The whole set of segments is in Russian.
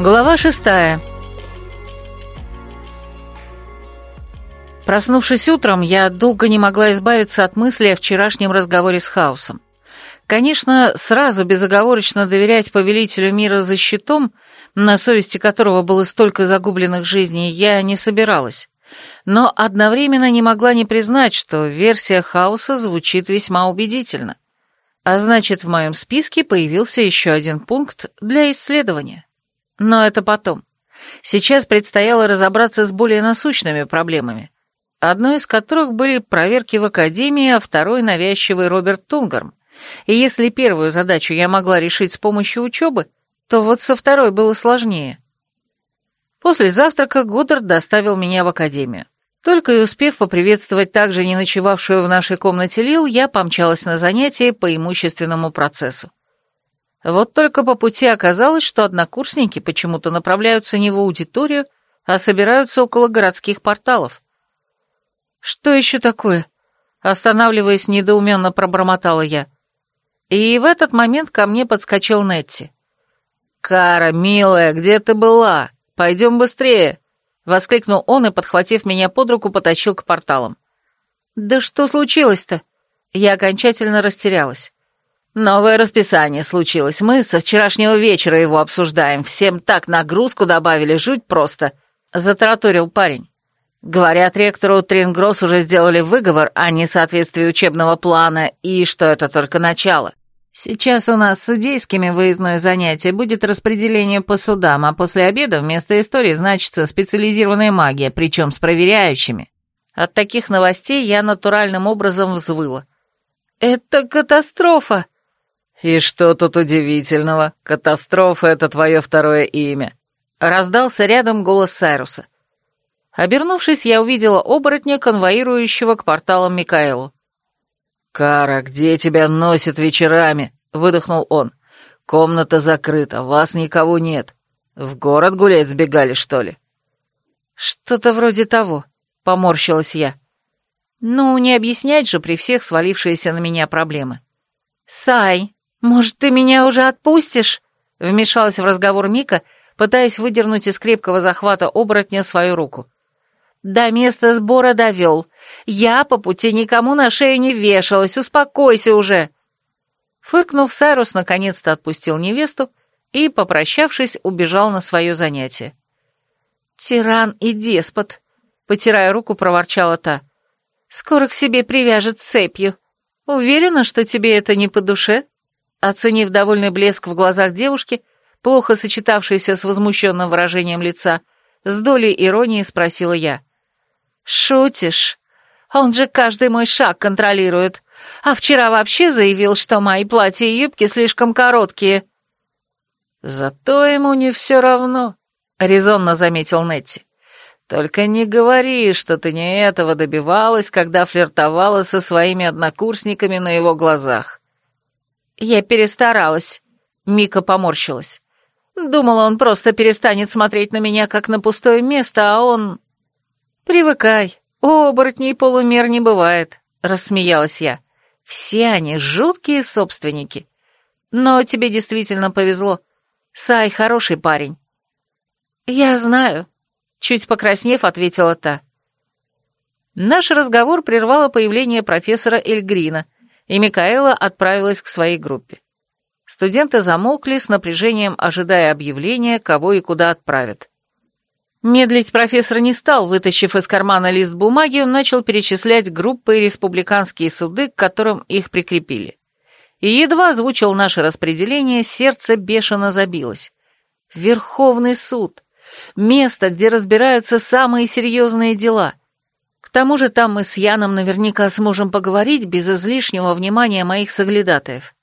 Глава шестая. Проснувшись утром, я долго не могла избавиться от мысли о вчерашнем разговоре с Хаосом. Конечно, сразу безоговорочно доверять повелителю мира за щитом, на совести которого было столько загубленных жизней, я не собиралась. Но одновременно не могла не признать, что версия Хаоса звучит весьма убедительно. А значит, в моем списке появился еще один пункт для исследования. Но это потом. Сейчас предстояло разобраться с более насущными проблемами, одной из которых были проверки в Академии, а второй — навязчивый Роберт Тунгарм. И если первую задачу я могла решить с помощью учебы, то вот со второй было сложнее. После завтрака Годдард доставил меня в академию. Только и успев поприветствовать также не ночевавшую в нашей комнате Лил, я помчалась на занятия по имущественному процессу. Вот только по пути оказалось, что однокурсники почему-то направляются не в аудиторию, а собираются около городских порталов. «Что еще такое?» Останавливаясь, недоуменно пробормотала я. И в этот момент ко мне подскочил Нетти. «Кара, милая, где ты была? Пойдем быстрее!» Воскликнул он и, подхватив меня под руку, потащил к порталам. «Да что случилось-то?» Я окончательно растерялась. «Новое расписание случилось. Мы со вчерашнего вечера его обсуждаем. Всем так нагрузку добавили, жуть просто», — затараторил парень. Говорят, ректору Трингросс уже сделали выговор о несоответствии учебного плана и что это только начало. Сейчас у нас с судейскими выездное занятие будет распределение по судам, а после обеда вместо истории значится специализированная магия, причем с проверяющими. От таких новостей я натуральным образом взвыла. «Это катастрофа!» «И что тут удивительного? Катастрофа — это твое второе имя!» Раздался рядом голос Сайруса. Обернувшись, я увидела оборотня, конвоирующего к порталам Микаэлу. «Кара, где тебя носит вечерами?» — выдохнул он. «Комната закрыта, вас никого нет. В город гулять сбегали, что ли?» «Что-то вроде того», — поморщилась я. «Ну, не объяснять же при всех свалившиеся на меня проблемы». «Сай, может, ты меня уже отпустишь?» — вмешалась в разговор Мика, пытаясь выдернуть из крепкого захвата оборотня свою руку. До места сбора довел. Я по пути никому на шею не вешалась, успокойся уже. Фыркнув, Сайрус наконец-то отпустил невесту и, попрощавшись, убежал на свое занятие. «Тиран и деспот», — потирая руку, проворчала та. «Скоро к себе привяжет цепью. Уверена, что тебе это не по душе?» Оценив довольный блеск в глазах девушки, плохо сочетавшийся с возмущенным выражением лица, с долей иронии спросила я. «Шутишь? Он же каждый мой шаг контролирует. А вчера вообще заявил, что мои платья и юбки слишком короткие». «Зато ему не все равно», — резонно заметил Нетти. «Только не говори, что ты не этого добивалась, когда флиртовала со своими однокурсниками на его глазах». «Я перестаралась», — Мика поморщилась. «Думала, он просто перестанет смотреть на меня, как на пустое место, а он...» «Привыкай, оборотней полумер не бывает», — рассмеялась я. «Все они жуткие собственники. Но тебе действительно повезло. Сай хороший парень». «Я знаю», — чуть покраснев, ответила та. Наш разговор прервало появление профессора Эльгрина, и Микаэла отправилась к своей группе. Студенты замолкли с напряжением, ожидая объявления, кого и куда отправят. Медлить профессор не стал, вытащив из кармана лист бумаги, он начал перечислять группы и республиканские суды, к которым их прикрепили. И едва озвучил наше распределение, сердце бешено забилось. Верховный суд. Место, где разбираются самые серьезные дела. К тому же там мы с Яном наверняка сможем поговорить без излишнего внимания моих соглядатаев.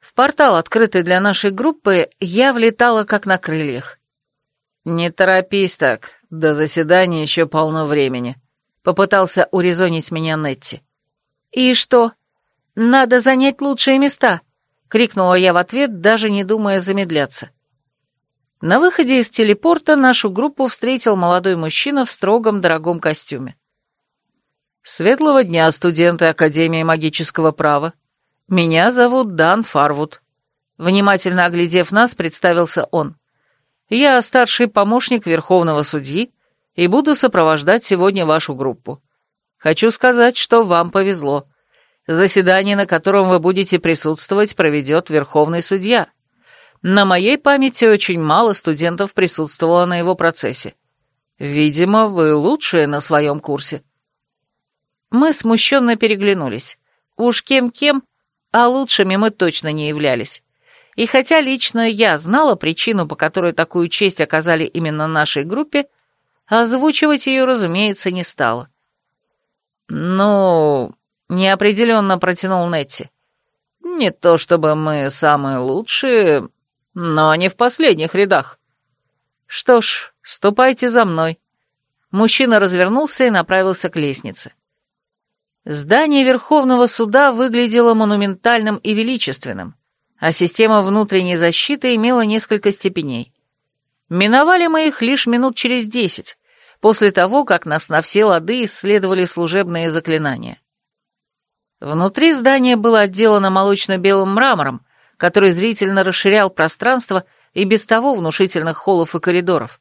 В портал, открытый для нашей группы, я влетала как на крыльях. «Не торопись так, до заседания еще полно времени», — попытался урезонить меня Нетти. «И что? Надо занять лучшие места», — крикнула я в ответ, даже не думая замедляться. На выходе из телепорта нашу группу встретил молодой мужчина в строгом дорогом костюме. «Светлого дня, студенты Академии магического права. Меня зовут Дан Фарвуд». Внимательно оглядев нас, представился он. Я старший помощник Верховного судьи и буду сопровождать сегодня вашу группу. Хочу сказать, что вам повезло. Заседание, на котором вы будете присутствовать, проведет Верховный судья. На моей памяти очень мало студентов присутствовало на его процессе. Видимо, вы лучшие на своем курсе. Мы смущенно переглянулись. Уж кем-кем, а лучшими мы точно не являлись. И хотя лично я знала причину, по которой такую честь оказали именно нашей группе, озвучивать ее, разумеется, не стала. «Ну...» — неопределенно протянул Нетти. «Не то чтобы мы самые лучшие, но не в последних рядах». «Что ж, ступайте за мной». Мужчина развернулся и направился к лестнице. Здание Верховного суда выглядело монументальным и величественным, а система внутренней защиты имела несколько степеней. Миновали мы их лишь минут через десять, после того, как нас на все лады исследовали служебные заклинания. Внутри здания было отделано молочно-белым мрамором, который зрительно расширял пространство и без того внушительных холлов и коридоров.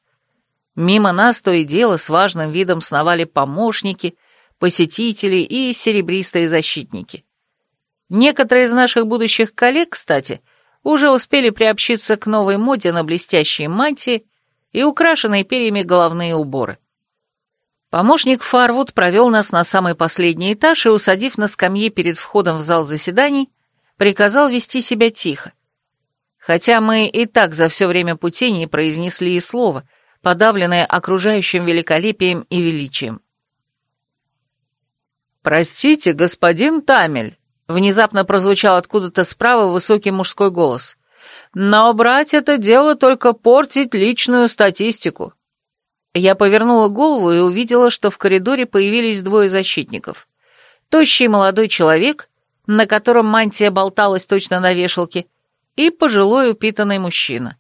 Мимо нас то и дело с важным видом сновали помощники, посетители и серебристые защитники. Некоторые из наших будущих коллег, кстати, уже успели приобщиться к новой моде на блестящие мантии и украшенные перьями головные уборы. Помощник Фарвуд провел нас на самый последний этаж и, усадив на скамье перед входом в зал заседаний, приказал вести себя тихо. Хотя мы и так за все время пути не произнесли и слова, подавленное окружающим великолепием и величием. «Простите, господин Тамель», — внезапно прозвучал откуда-то справа высокий мужской голос, «но брать это дело только портить личную статистику». Я повернула голову и увидела, что в коридоре появились двое защитников. Тощий молодой человек, на котором мантия болталась точно на вешалке, и пожилой упитанный мужчина.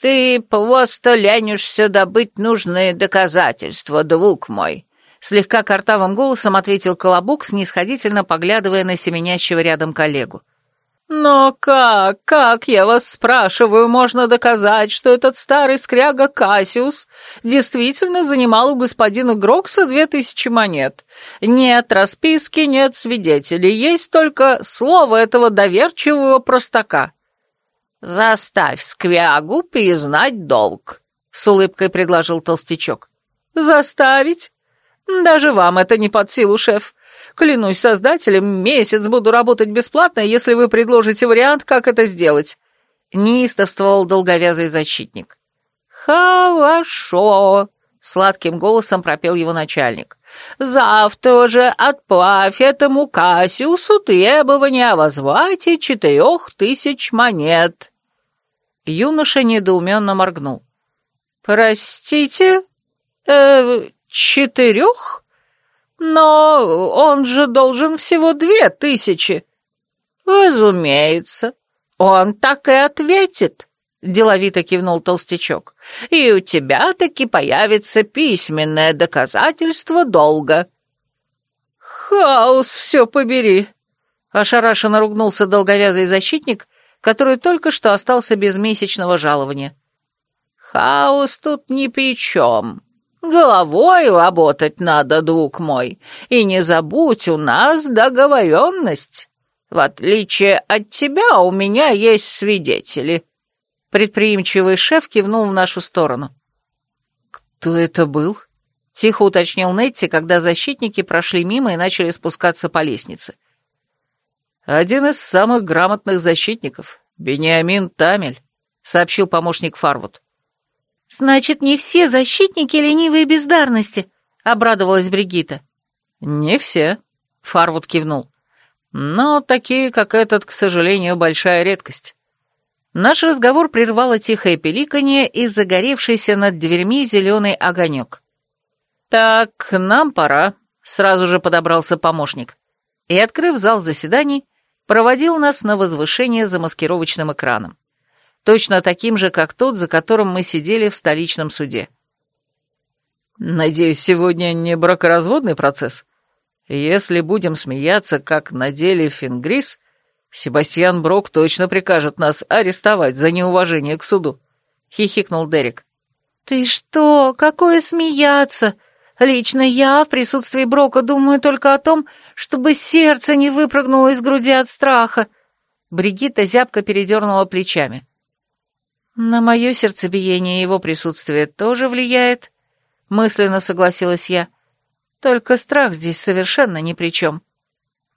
«Ты просто ленишься добыть нужные доказательства, друг мой», Слегка картавым голосом ответил Колобок, снисходительно поглядывая на семенящего рядом коллегу. «Но как, как, я вас спрашиваю, можно доказать, что этот старый скряга Кассиус действительно занимал у господина Грокса две тысячи монет? Нет расписки, нет свидетелей, есть только слово этого доверчивого простака». «Заставь скрягу признать долг», — с улыбкой предложил толстячок. «Заставить? «Даже вам это не под силу, шеф. Клянусь создателем, месяц буду работать бесплатно, если вы предложите вариант, как это сделать», — неистовствовал долговязый защитник. «Хорошо», — сладким голосом пропел его начальник. «Завтра же отправь этому Кассиусу требование о возврате четырех тысяч монет». Юноша недоуменно моргнул. «Простите? Э, «Четырех? Но он же должен всего две тысячи». «Разумеется, он так и ответит», — деловито кивнул толстячок. «И у тебя таки появится письменное доказательство долга». «Хаос, все побери!» — ошарашенно ругнулся долговязый защитник, который только что остался без месячного жалования. «Хаос тут ни при чем. Головой работать надо, друг мой, и не забудь, у нас договоренность. В отличие от тебя, у меня есть свидетели». Предприимчивый шеф кивнул в нашу сторону. «Кто это был?» — тихо уточнил Нетти, когда защитники прошли мимо и начали спускаться по лестнице. «Один из самых грамотных защитников, Бениамин Тамель», — сообщил помощник Фарвуд. «Значит, не все защитники ленивые бездарности», — обрадовалась Бригита. «Не все», — Фарвуд кивнул. «Но такие, как этот, к сожалению, большая редкость». Наш разговор прервало тихое пеликанье и загоревшийся над дверьми зеленый огонек. «Так, нам пора», — сразу же подобрался помощник. И, открыв зал заседаний, проводил нас на возвышение за маскировочным экраном точно таким же, как тот, за которым мы сидели в столичном суде. Надеюсь, сегодня не бракоразводный процесс? Если будем смеяться, как на деле Фингрис, Себастьян Брок точно прикажет нас арестовать за неуважение к суду. — хихикнул Дерек. «Ты что? Какое смеяться? Лично я в присутствии Брока думаю только о том, чтобы сердце не выпрыгнуло из груди от страха». Бригитта зябко передернула плечами. «На мое сердцебиение его присутствие тоже влияет», — мысленно согласилась я. «Только страх здесь совершенно ни при чем».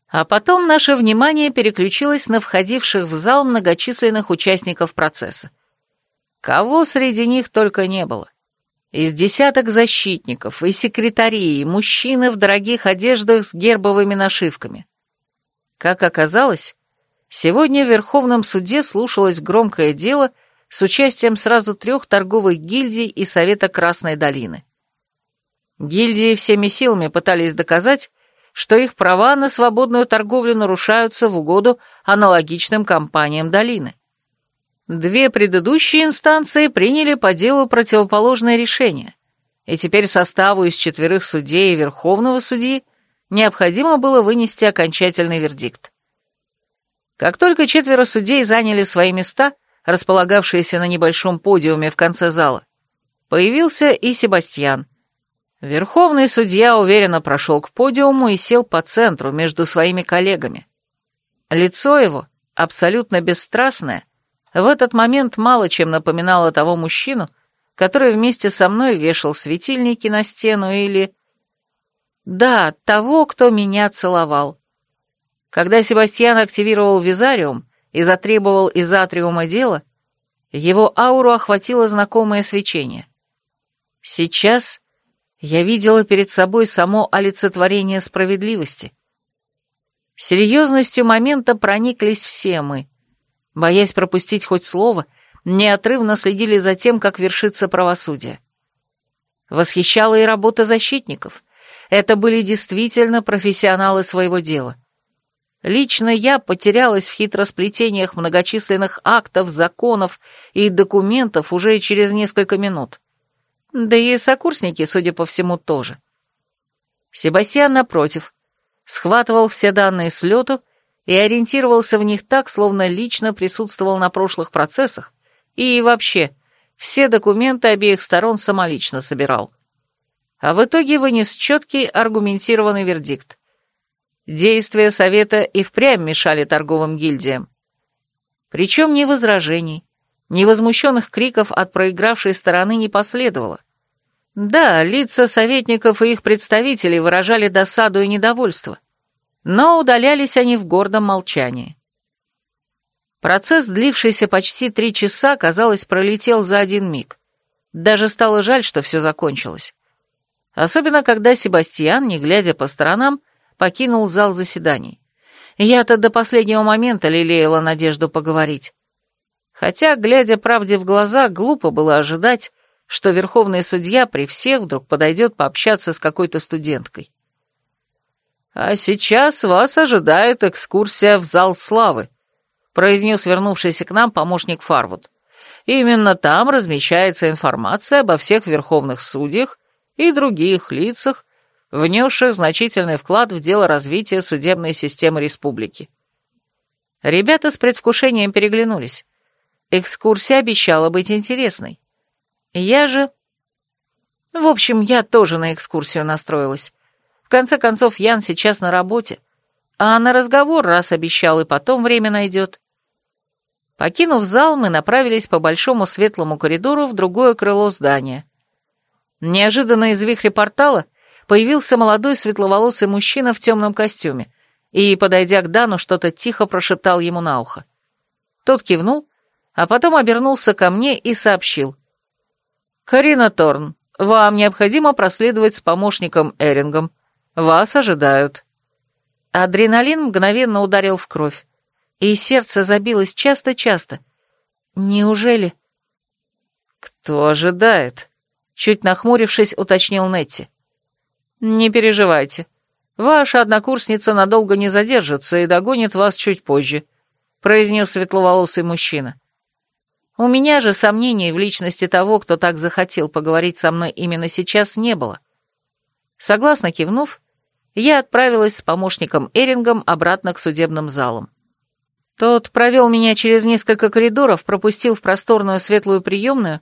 А потом наше внимание переключилось на входивших в зал многочисленных участников процесса. Кого среди них только не было. Из десяток защитников и секретарей, мужчины в дорогих одеждах с гербовыми нашивками. Как оказалось, сегодня в Верховном суде слушалось громкое дело с участием сразу трех торговых гильдий и Совета Красной долины. Гильдии всеми силами пытались доказать, что их права на свободную торговлю нарушаются в угоду аналогичным компаниям долины. Две предыдущие инстанции приняли по делу противоположное решение, и теперь составу из четверых судей и Верховного судьи необходимо было вынести окончательный вердикт. Как только четверо судей заняли свои места, располагавшиеся на небольшом подиуме в конце зала, появился и Себастьян. Верховный судья уверенно прошел к подиуму и сел по центру между своими коллегами. Лицо его, абсолютно бесстрастное, в этот момент мало чем напоминало того мужчину, который вместе со мной вешал светильники на стену или... Да, того, кто меня целовал. Когда Себастьян активировал визариум и затребовал из атриума дело, его ауру охватило знакомое свечение. Сейчас я видела перед собой само олицетворение справедливости. Серьезностью момента прониклись все мы, боясь пропустить хоть слово, неотрывно следили за тем, как вершится правосудие. Восхищала и работа защитников. Это были действительно профессионалы своего дела. Лично я потерялась в хитросплетениях многочисленных актов, законов и документов уже через несколько минут. Да и сокурсники, судя по всему, тоже. Себастьян, напротив, схватывал все данные с лету и ориентировался в них так, словно лично присутствовал на прошлых процессах и вообще все документы обеих сторон самолично собирал. А в итоге вынес четкий аргументированный вердикт. Действия совета и впрямь мешали торговым гильдиям. Причем ни возражений, ни возмущенных криков от проигравшей стороны не последовало. Да, лица советников и их представителей выражали досаду и недовольство — но удалялись они в гордом молчании. Процесс, длившийся почти три часа, казалось, пролетел за один миг. Даже стало жаль, что все закончилось. Особенно, когда Себастьян, не глядя по сторонам, покинул зал заседаний. Я-то до последнего момента лелеяла надежду поговорить. Хотя, глядя правде в глаза, глупо было ожидать, что верховный судья при всех вдруг подойдет пообщаться с какой-то студенткой. «А сейчас вас ожидает экскурсия в зал славы», произнес вернувшийся к нам помощник Фарвуд. «Именно там размещается информация обо всех верховных судьях и других лицах, внесших значительный вклад в дело развития судебной системы республики». Ребята с предвкушением переглянулись. Экскурсия обещала быть интересной. Я же... В общем, я тоже на экскурсию настроилась конце концов, Ян сейчас на работе, а на разговор раз обещал и потом время найдет. Покинув зал, мы направились по большому светлому коридору в другое крыло здания. Неожиданно из вихря портала появился молодой светловолосый мужчина в темном костюме и, подойдя к Дану, что-то тихо прошептал ему на ухо. Тот кивнул, а потом обернулся ко мне и сообщил. «Карина Торн, вам необходимо проследовать с помощником Эрингом. Вас ожидают». Адреналин мгновенно ударил в кровь, и сердце забилось часто-часто. «Неужели?» «Кто ожидает?» — чуть нахмурившись, уточнил Нетти. «Не переживайте. Ваша однокурсница надолго не задержится и догонит вас чуть позже», — произнес светловолосый мужчина. У меня же сомнений в личности того, кто так захотел поговорить со мной именно сейчас, не было. Согласно кивнув, я отправилась с помощником Эрингом обратно к судебным залам. Тот провел меня через несколько коридоров, пропустил в просторную светлую приемную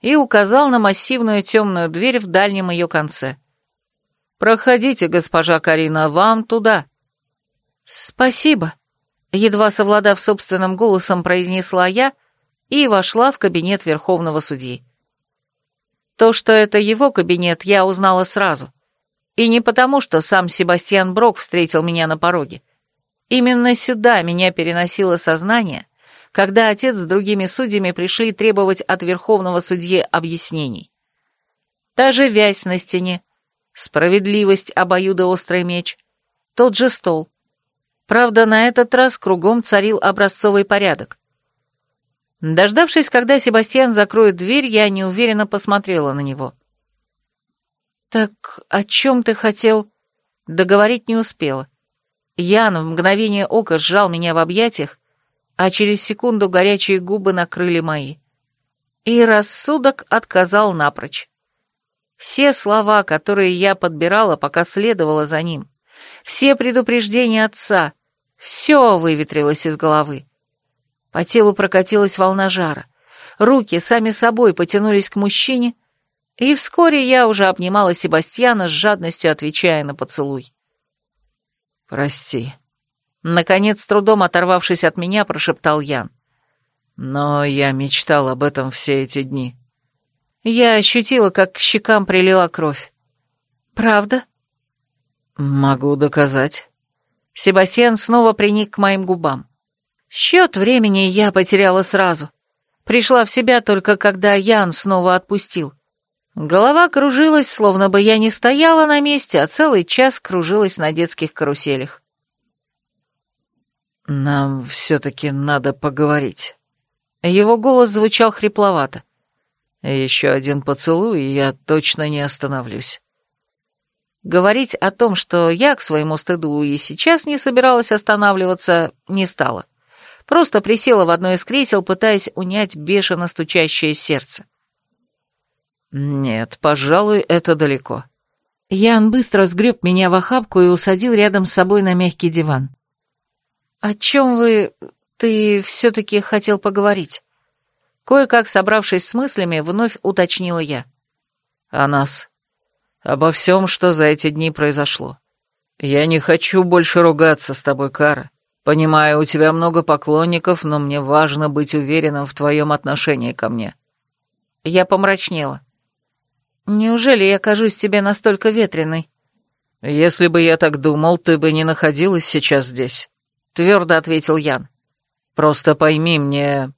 и указал на массивную темную дверь в дальнем ее конце. «Проходите, госпожа Карина, вам туда». «Спасибо», — едва совладав собственным голосом, произнесла я и вошла в кабинет Верховного судьи. То, что это его кабинет, я узнала сразу. И не потому, что сам Себастьян Брок встретил меня на пороге. Именно сюда меня переносило сознание, когда отец с другими судьями пришли требовать от верховного судьи объяснений. Та же вязь на стене, справедливость обоюдоострый меч, тот же стол. Правда, на этот раз кругом царил образцовый порядок. Дождавшись, когда Себастьян закроет дверь, я неуверенно посмотрела на него. «Так о чем ты хотел?» Договорить не успела. Ян в мгновение ока сжал меня в объятиях, а через секунду горячие губы накрыли мои. И рассудок отказал напрочь. Все слова, которые я подбирала, пока следовала за ним, все предупреждения отца, все выветрилось из головы. По телу прокатилась волна жара. Руки сами собой потянулись к мужчине, и вскоре я уже обнимала Себастьяна с жадностью, отвечая на поцелуй. «Прости». Наконец, трудом оторвавшись от меня, прошептал Ян. «Но я мечтал об этом все эти дни». Я ощутила, как к щекам прилила кровь. «Правда?» «Могу доказать». Себастьян снова приник к моим губам. Счет времени я потеряла сразу. Пришла в себя только когда Ян снова отпустил. Голова кружилась, словно бы я не стояла на месте, а целый час кружилась на детских каруселях. «Нам все-таки надо поговорить». Его голос звучал хрипловато. «Еще один поцелуй, и я точно не остановлюсь». Говорить о том, что я к своему стыду и сейчас не собиралась останавливаться, не стала. Просто присела в одно из кресел, пытаясь унять бешено стучащее сердце. «Нет, пожалуй, это далеко». Ян быстро сгреб меня в охапку и усадил рядом с собой на мягкий диван. «О чем вы... ты все-таки хотел поговорить?» Кое-как собравшись с мыслями, вновь уточнила я. «О нас. Обо всем, что за эти дни произошло. Я не хочу больше ругаться с тобой, Кара. Понимаю, у тебя много поклонников, но мне важно быть уверенным в твоем отношении ко мне». Я помрачнела. «Неужели я кажусь тебе настолько ветреной?» «Если бы я так думал, ты бы не находилась сейчас здесь», — твердо ответил Ян. «Просто пойми мне...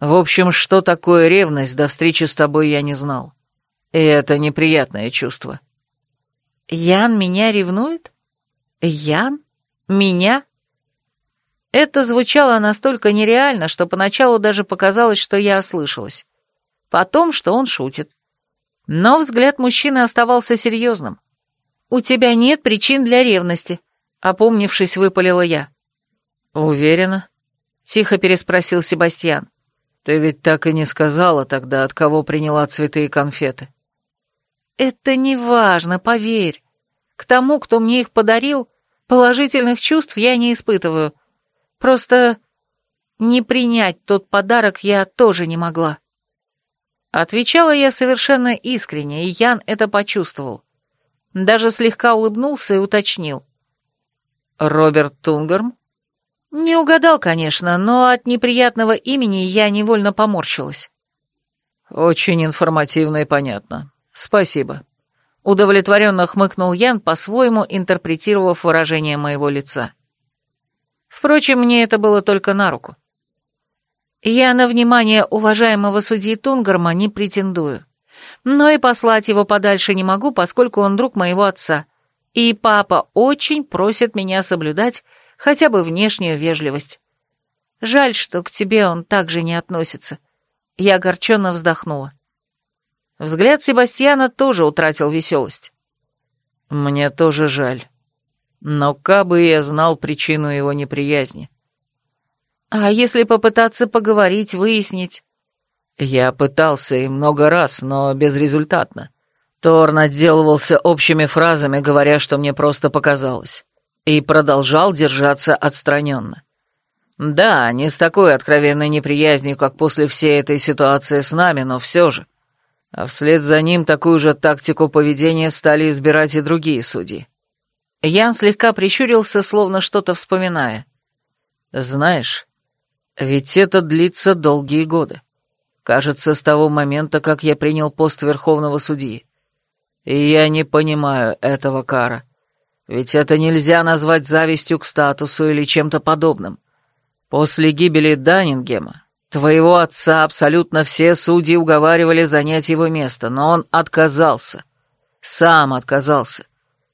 В общем, что такое ревность до встречи с тобой я не знал. И это неприятное чувство». «Ян меня ревнует? Ян? Меня?» Это звучало настолько нереально, что поначалу даже показалось, что я ослышалась. Потом, что он шутит. Но взгляд мужчины оставался серьезным. «У тебя нет причин для ревности», — опомнившись, выпалила я. «Уверена?» — тихо переспросил Себастьян. «Ты ведь так и не сказала тогда, от кого приняла цветы и конфеты». «Это не важно, поверь. К тому, кто мне их подарил, положительных чувств я не испытываю. Просто не принять тот подарок я тоже не могла». Отвечала я совершенно искренне, и Ян это почувствовал. Даже слегка улыбнулся и уточнил. «Роберт Тунгарм?» Не угадал, конечно, но от неприятного имени я невольно поморщилась. «Очень информативно и понятно. Спасибо». Удовлетворенно хмыкнул Ян, по-своему интерпретировав выражение моего лица. Впрочем, мне это было только на руку. Я на внимание уважаемого судьи Тунгарма не претендую. Но и послать его подальше не могу, поскольку он друг моего отца. И папа очень просит меня соблюдать хотя бы внешнюю вежливость. Жаль, что к тебе он также не относится. Я огорченно вздохнула. Взгляд Себастьяна тоже утратил веселость. Мне тоже жаль. Но кабы я знал причину его неприязни. А если попытаться поговорить, выяснить? Я пытался и много раз, но безрезультатно. Торн отделывался общими фразами, говоря, что мне просто показалось, и продолжал держаться отстраненно. Да, не с такой откровенной неприязнью, как после всей этой ситуации с нами, но все же. А вслед за ним такую же тактику поведения стали избирать и другие судьи. Ян слегка прищурился, словно что-то вспоминая. Знаешь, ведь это длится долгие годы. Кажется, с того момента, как я принял пост Верховного Судьи. И я не понимаю этого, Кара. Ведь это нельзя назвать завистью к статусу или чем-то подобным. После гибели Даннингема, твоего отца абсолютно все судьи уговаривали занять его место, но он отказался. Сам отказался.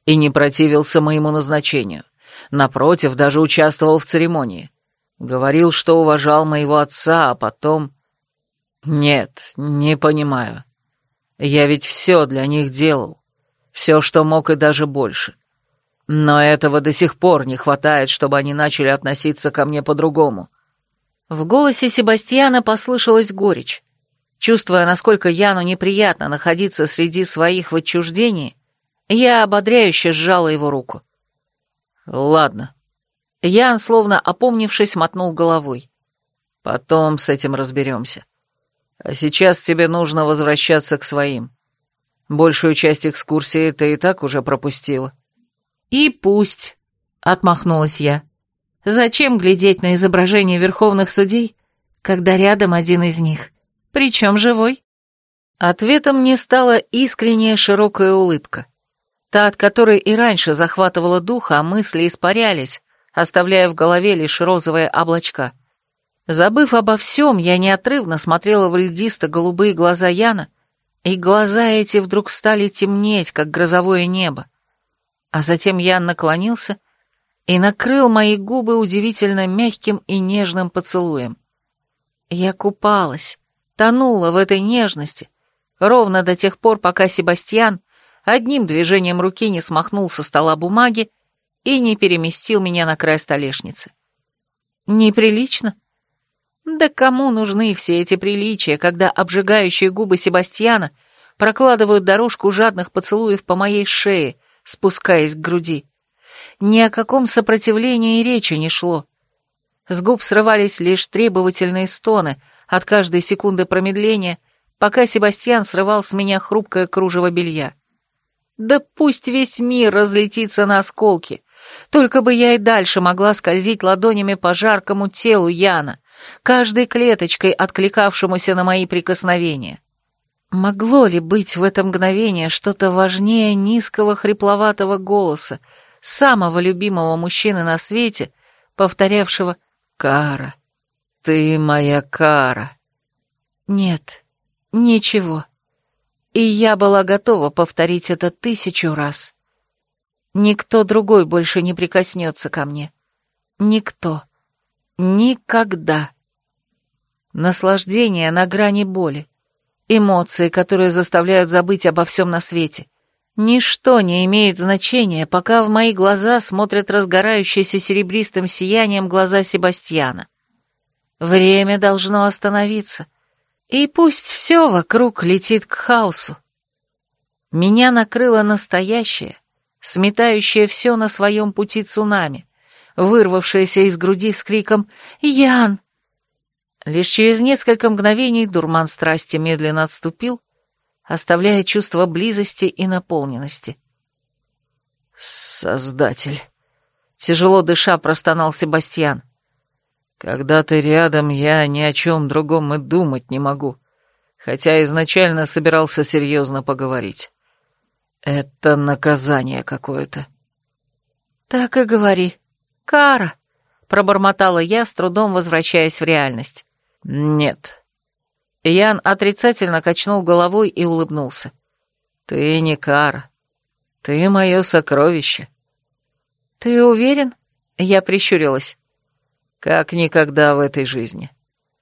И не противился моему назначению. Напротив, даже участвовал в церемонии. Говорил, что уважал моего отца, а потом... Нет, не понимаю. Я ведь все для них делал. Все, что мог, и даже больше. Но этого до сих пор не хватает, чтобы они начали относиться ко мне по-другому. В голосе Себастьяна послышалась горечь. Чувствуя, насколько Яну неприятно находиться среди своих в отчуждении, я ободряюще сжала его руку. «Ладно». Ян, словно опомнившись, мотнул головой. «Потом с этим разберемся. А сейчас тебе нужно возвращаться к своим. Большую часть экскурсии ты и так уже пропустила». «И пусть», — отмахнулась я. «Зачем глядеть на изображение верховных судей, когда рядом один из них, причем живой?» Ответом мне стала искренняя широкая улыбка. Та, от которой и раньше захватывала дух, а мысли испарялись, оставляя в голове лишь розовые облачка. Забыв обо всем, я неотрывно смотрела в льдисто-голубые глаза Яна, и глаза эти вдруг стали темнеть, как грозовое небо. А затем Ян наклонился и накрыл мои губы удивительно мягким и нежным поцелуем. Я купалась, тонула в этой нежности, ровно до тех пор, пока Себастьян одним движением руки не смахнул со стола бумаги и не переместил меня на край столешницы. Неприлично? Да кому нужны все эти приличия, когда обжигающие губы Себастьяна прокладывают дорожку жадных поцелуев по моей шее, спускаясь к груди. Ни о каком сопротивлении речи не шло. С губ срывались лишь требовательные стоны от каждой секунды промедления, пока Себастьян срывал с меня хрупкое кружево белья. Да пусть весь мир разлетится на осколки, только бы я и дальше могла скользить ладонями по жаркому телу Яна, каждой клеточкой откликавшемуся на мои прикосновения. Могло ли быть в это мгновение что-то важнее низкого хрипловатого голоса, самого любимого мужчины на свете, повторявшего «Кара, ты моя Кара»? Нет, ничего. И я была готова повторить это тысячу раз. Никто другой больше не прикоснется ко мне. Никто. Никогда. Наслаждение на грани боли эмоции, которые заставляют забыть обо всем на свете. Ничто не имеет значения, пока в мои глаза смотрят разгорающиеся серебристым сиянием глаза Себастьяна. Время должно остановиться, и пусть все вокруг летит к хаосу. Меня накрыло настоящее, сметающее все на своем пути цунами, вырвавшееся из груди с криком «Ян! Лишь через несколько мгновений дурман страсти медленно отступил, оставляя чувство близости и наполненности. «Создатель!» — тяжело дыша простонал Себастьян. «Когда ты рядом, я ни о чем другом и думать не могу, хотя изначально собирался серьезно поговорить. Это наказание какое-то». «Так и говори. Кара!» — пробормотала я, с трудом возвращаясь в реальность. «Нет». Ян отрицательно качнул головой и улыбнулся. «Ты не Кара. Ты мое сокровище». «Ты уверен?» Я прищурилась. «Как никогда в этой жизни.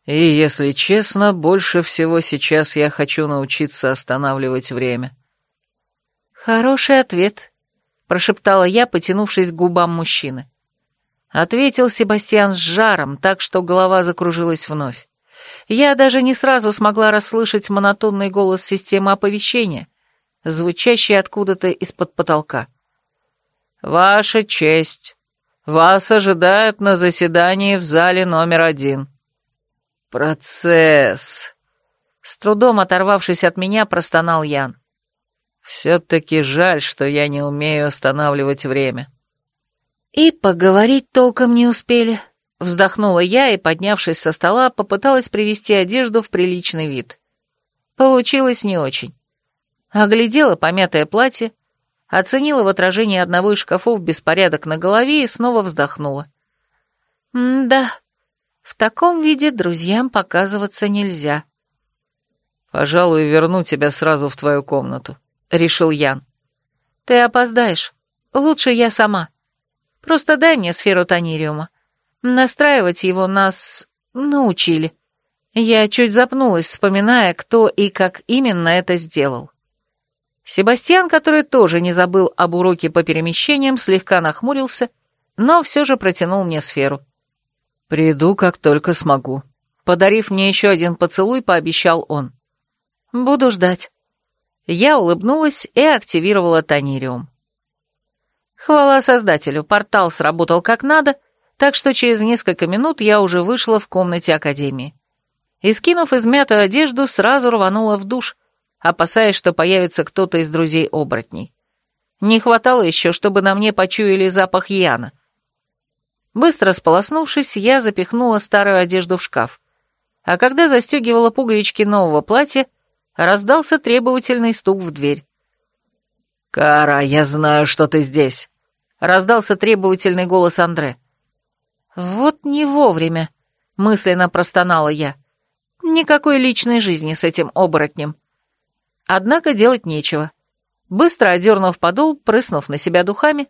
И, если честно, больше всего сейчас я хочу научиться останавливать время». «Хороший ответ», — прошептала я, потянувшись к губам мужчины. Ответил Себастьян с жаром, так что голова закружилась вновь. Я даже не сразу смогла расслышать монотонный голос системы оповещения, звучащий откуда-то из-под потолка. «Ваша честь! Вас ожидают на заседании в зале номер один». «Процесс!» С трудом оторвавшись от меня, простонал Ян. «Все-таки жаль, что я не умею останавливать время». «И поговорить толком не успели», — вздохнула я и, поднявшись со стола, попыталась привести одежду в приличный вид. Получилось не очень. Оглядела помятое платье, оценила в отражении одного из шкафов беспорядок на голове и снова вздохнула. «Да, в таком виде друзьям показываться нельзя». «Пожалуй, верну тебя сразу в твою комнату», — решил Ян. «Ты опоздаешь. Лучше я сама. Просто дай мне сферу тонириума. Настраивать его нас научили». Я чуть запнулась, вспоминая, кто и как именно это сделал. Себастьян, который тоже не забыл об уроке по перемещениям, слегка нахмурился, но все же протянул мне сферу. «Приду, как только смогу», — подарив мне еще один поцелуй, пообещал он. «Буду ждать». Я улыбнулась и активировала тонириум. Хвала создателю, портал сработал как надо, так что через несколько минут я уже вышла в комнате Академии. И, скинув измятую одежду, сразу рванула в душ — опасаясь, что появится кто-то из друзей-оборотней. Не хватало еще, чтобы на мне почуяли запах Яна. Быстро сполоснувшись, я запихнула старую одежду в шкаф. А когда застегивала пуговички нового платья, раздался требовательный стук в дверь. «Кара, я знаю, что ты здесь», — раздался требовательный голос Андре. «Вот не вовремя», — мысленно простонала я. «Никакой личной жизни с этим оборотнем». Однако делать нечего. Быстро одернув подол, прыснув на себя духами,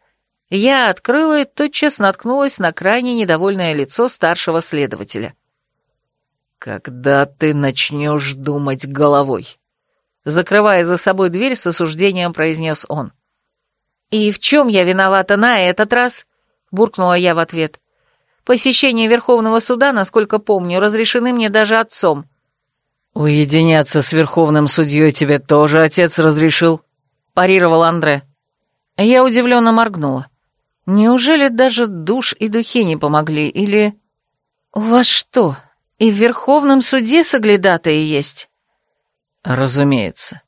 я открыла и тотчас наткнулась на крайне недовольное лицо старшего следователя. «Когда ты начнешь думать головой?» Закрывая за собой дверь, с осуждением произнес он. «И в чем я виновата на этот раз?» — буркнула я в ответ. «Посещение Верховного суда, насколько помню, разрешены мне даже отцом. «Уединяться с верховным судьей тебе тоже отец разрешил?» — парировал Андре. Я удивленно моргнула. «Неужели даже душ и духи не помогли? Или...» «У вас что, и в Верховном суде соглядатые есть?» «Разумеется.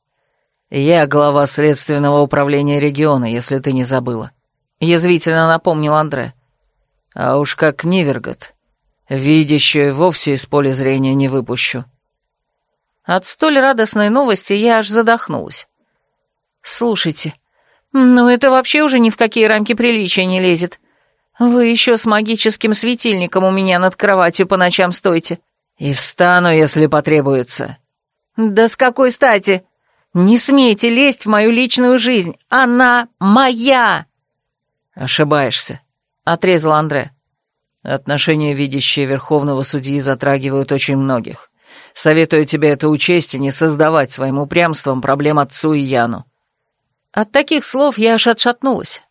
Я глава следственного управления региона, если ты не забыла», — язвительно напомнил Андре. «А уж как Нивергот, видящую вовсе из поля зрения не выпущу». От столь радостной новости я аж задохнулась. «Слушайте, ну это вообще уже ни в какие рамки приличия не лезет. Вы еще с магическим светильником у меня над кроватью по ночам стойте». «И встану, если потребуется». «Да с какой стати? Не смейте лезть в мою личную жизнь. Она моя!» «Ошибаешься», — отрезал Андре. «Отношения, видящие верховного судьи, затрагивают очень многих. Советую тебе это учесть и не создавать своим упрямством проблем отцу и Яну». От таких слов я аж отшатнулась.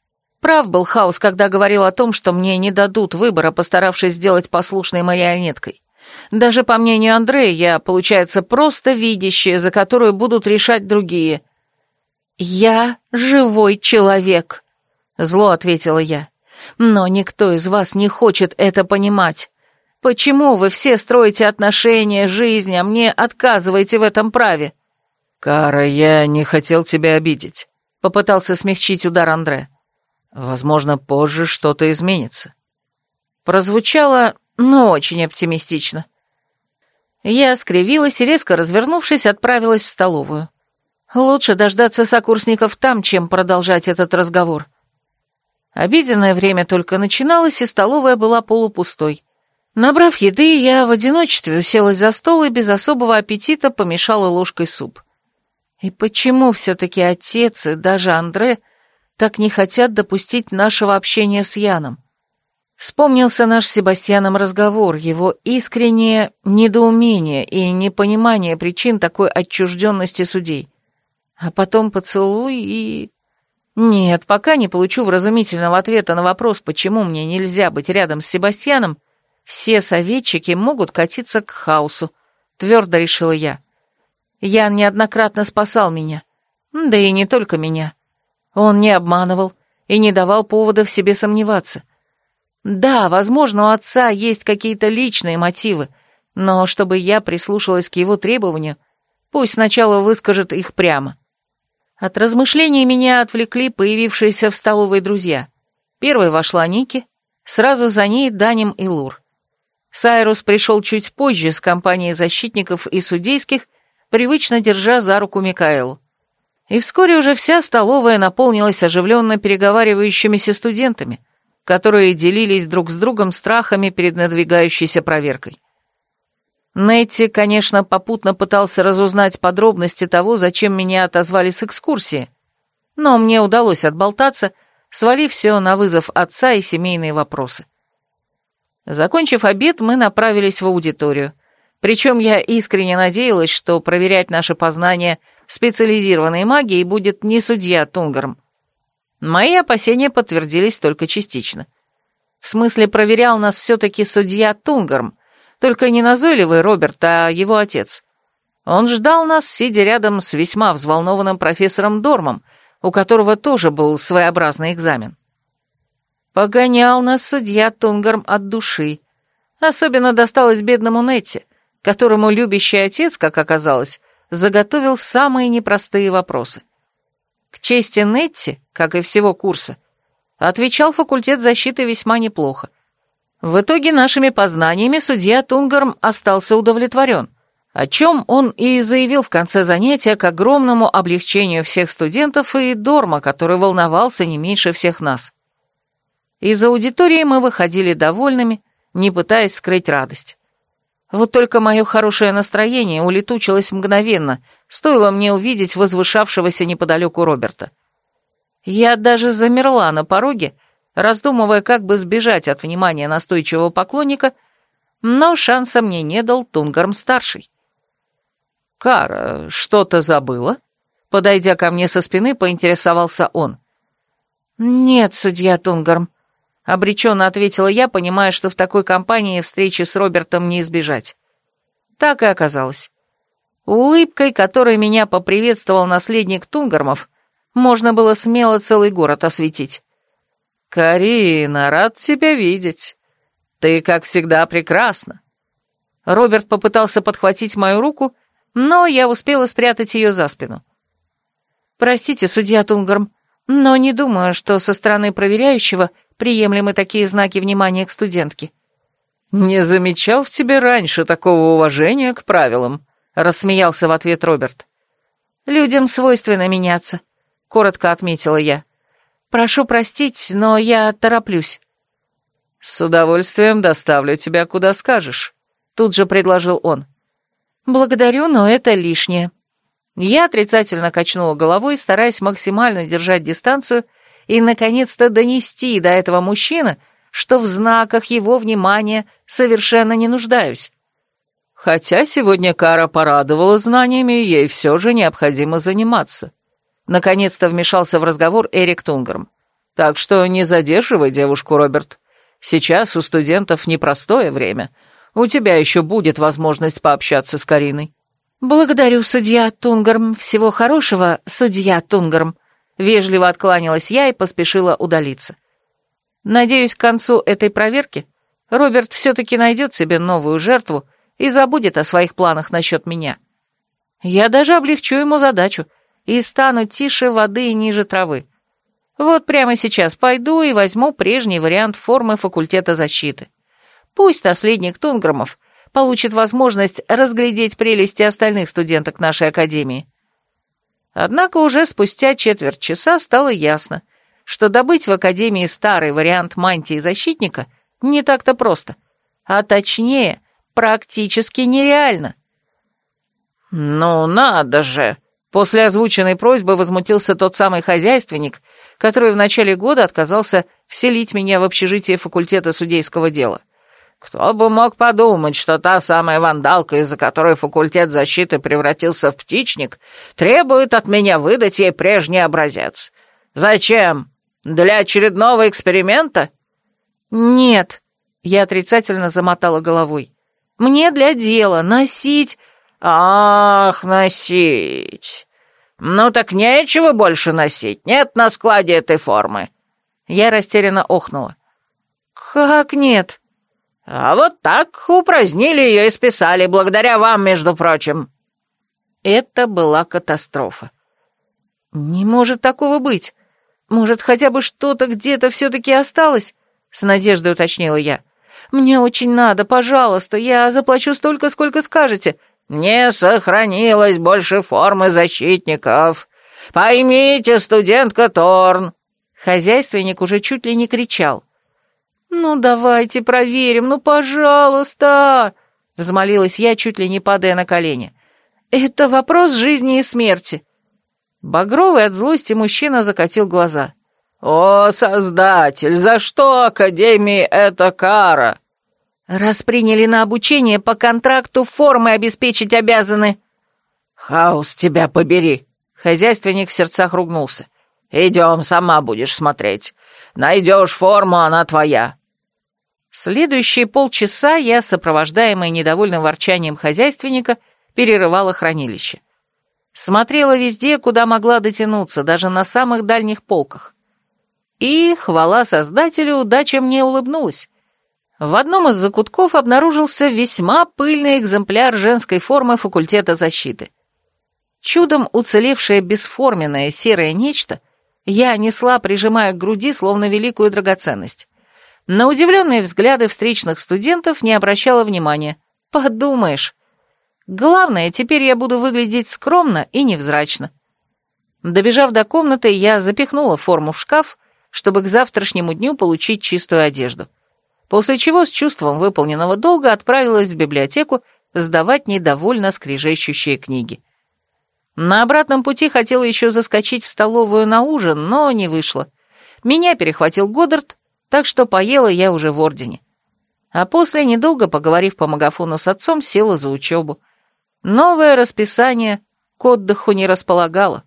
Прав был Хаус, когда говорил о том, что мне не дадут выбора, постаравшись сделать послушной марионеткой. Даже по мнению Андрея, я, получается, просто видящая, за которую будут решать другие. «Я живой человек», — зло ответила я. «Но никто из вас не хочет это понимать. Почему вы все строите отношения, жизнь, а мне отказываете в этом праве?» «Кара, я не хотел тебя обидеть», — попытался смягчить удар Андре. «Возможно, позже что-то изменится». Прозвучало, но очень оптимистично. Я скривилась и, резко развернувшись, отправилась в столовую. Лучше дождаться сокурсников там, чем продолжать этот разговор. Обеденное время только начиналось, и столовая была полупустой. Набрав еды, я в одиночестве уселась за стол и без особого аппетита помешала ложкой суп. И почему все-таки отец и даже Андре так не хотят допустить нашего общения с Яном? Вспомнился наш с Себастьяном разговор, его искреннее недоумение и непонимание причин такой отчужденности судей. А потом поцелуй и... Нет, пока не получу вразумительного ответа на вопрос, почему мне нельзя быть рядом с Себастьяном, — все советчики могут катиться к хаосу, твердо решила я. Ян неоднократно спасал меня. Да и не только меня. Он не обманывал и не давал повода в себе сомневаться. Да, возможно, у отца есть какие-то личные мотивы, но чтобы я прислушалась к его требованию, пусть сначала выскажет их прямо. От размышлений меня отвлекли появившиеся в столовой друзья. Первой вошла Ники, сразу за ней Даним и Лур. Сайрус пришел чуть позже с компанией защитников и судейских, привычно держа за руку Микаэлу. И вскоре уже вся столовая наполнилась оживленно переговаривающимися студентами, которые делились друг с другом страхами перед надвигающейся проверкой. Нетти, конечно, попутно пытался разузнать подробности того, зачем меня отозвали с экскурсии, но мне удалось отболтаться, свалив все на вызов отца и семейные вопросы. Закончив обед, мы направились в аудиторию, причем я искренне надеялась, что проверять наши познания в специализированной магии будет не судья Тунгарм. Мои опасения подтвердились только частично. В смысле, проверял нас все-таки судья Тунгарм, только не назойливый Роберт, а его отец. Он ждал нас, сидя рядом с весьма взволнованным профессором Дормом, у которого тоже был своеобразный экзамен. Погонял нас судья Тунгарм от души. Особенно досталось бедному Нетти, которому любящий отец, как оказалось, заготовил самые непростые вопросы. К чести Нетти, как и всего курса, отвечал факультет защиты весьма неплохо. В итоге нашими познаниями судья Тунгарм остался удовлетворен, о чем он и заявил в конце занятия к огромному облегчению всех студентов и Дорма, который волновался не меньше всех нас. Из аудитории мы выходили довольными, не пытаясь скрыть радость. Вот только мое хорошее настроение улетучилось мгновенно, стоило мне увидеть возвышавшегося неподалеку Роберта. Я даже замерла на пороге, раздумывая, как бы сбежать от внимания настойчивого поклонника, но шанса мне не дал Тунгарм-старший. «Кара, что-то забыла?» Подойдя ко мне со спины, поинтересовался он. «Нет, судья Тунгарм», — обреченно ответила я, понимая, что в такой компании встречи с Робертом не избежать. Так и оказалось. Улыбкой, которой меня поприветствовал наследник Тунгармов, можно было смело целый город осветить. «Карина, рад тебя видеть. Ты, как всегда, прекрасна». Роберт попытался подхватить мою руку, но я успела спрятать ее за спину. «Простите, судья Тунгарм, но не думаю, что со стороны проверяющего приемлемы такие знаки внимания к студентке». «Не замечал в тебе раньше такого уважения к правилам», — рассмеялся в ответ Роберт. «Людям свойственно меняться», — коротко отметила я. Прошу простить, но я тороплюсь». «С удовольствием доставлю тебя куда скажешь», — тут же предложил он. «Благодарю, но это лишнее». Я отрицательно качнула головой, стараясь максимально держать дистанцию и, наконец-то, донести до этого мужчины, что в знаках его внимания совершенно не нуждаюсь. Хотя сегодня Кара порадовала знаниями, ей все же необходимо заниматься. Наконец-то вмешался в разговор Эрик Тунгерм. «Так что не задерживай девушку, Роберт. Сейчас у студентов непростое время. У тебя еще будет возможность пообщаться с Кариной». «Благодарю, судья Тунгарм. Всего хорошего, судья Тунгарм». Вежливо откланялась я и поспешила удалиться. Надеюсь, к концу этой проверки Роберт все-таки найдет себе новую жертву и забудет о своих планах насчет меня. Я даже облегчу ему задачу — и стану тише воды и ниже травы. Вот прямо сейчас пойду и возьму прежний вариант формы факультета защиты. Пусть наследник Тунграмов получит возможность разглядеть прелести остальных студенток нашей академии. Однако уже спустя четверть часа стало ясно, что добыть в академии старый вариант мантии защитника не так-то просто, а точнее, практически нереально. «Ну надо же!» После озвученной просьбы возмутился тот самый хозяйственник, который в начале года отказался вселить меня в общежитие факультета судейского дела. Кто бы мог подумать, что та самая вандалка, из-за которой факультет защиты превратился в птичник, требует от меня выдать ей прежний образец. Зачем? Для очередного эксперимента? Нет, я отрицательно замотала головой. Мне для дела носить «Ах, носить! Ну так нечего больше носить, нет на складе этой формы!» Я растерянно охнула. «Как нет?» «А вот так упразднили ее и списали, благодаря вам, между прочим». Это была катастрофа. «Не может такого быть. Может, хотя бы что-то где-то все-таки осталось?» — с надеждой уточнила я. «Мне очень надо, пожалуйста, я заплачу столько, сколько скажете». «Не сохранилось больше формы защитников. Поймите, студентка Торн!» Хозяйственник уже чуть ли не кричал. «Ну, давайте проверим, ну, пожалуйста!» Взмолилась я, чуть ли не падая на колени. «Это вопрос жизни и смерти». Багровый от злости мужчина закатил глаза. «О, Создатель, за что Академии эта кара?» «Раз приняли на обучение, по контракту формы обеспечить обязаны». «Хаос тебя побери!» Хозяйственник в сердцах ругнулся. «Идем, сама будешь смотреть. Найдешь форму, она твоя». Следующие полчаса я, сопровождаемая недовольным ворчанием хозяйственника, перерывала хранилище. Смотрела везде, куда могла дотянуться, даже на самых дальних полках. И, хвала создателю, удача мне улыбнулась. В одном из закутков обнаружился весьма пыльный экземпляр женской формы факультета защиты. Чудом уцелевшее бесформенное серое нечто я несла, прижимая к груди, словно великую драгоценность. На удивленные взгляды встречных студентов не обращала внимания. Подумаешь, Главное, теперь я буду выглядеть скромно и невзрачно. Добежав до комнаты, я запихнула форму в шкаф, чтобы к завтрашнему дню получить чистую одежду. После чего с чувством выполненного долга отправилась в библиотеку сдавать недовольно скрижещущие книги. На обратном пути хотела еще заскочить в столовую на ужин, но не вышло. Меня перехватил Годдард, так что поела я уже в Ордене. А после, недолго поговорив по магафону с отцом, села за учебу. Новое расписание к отдыху не располагало.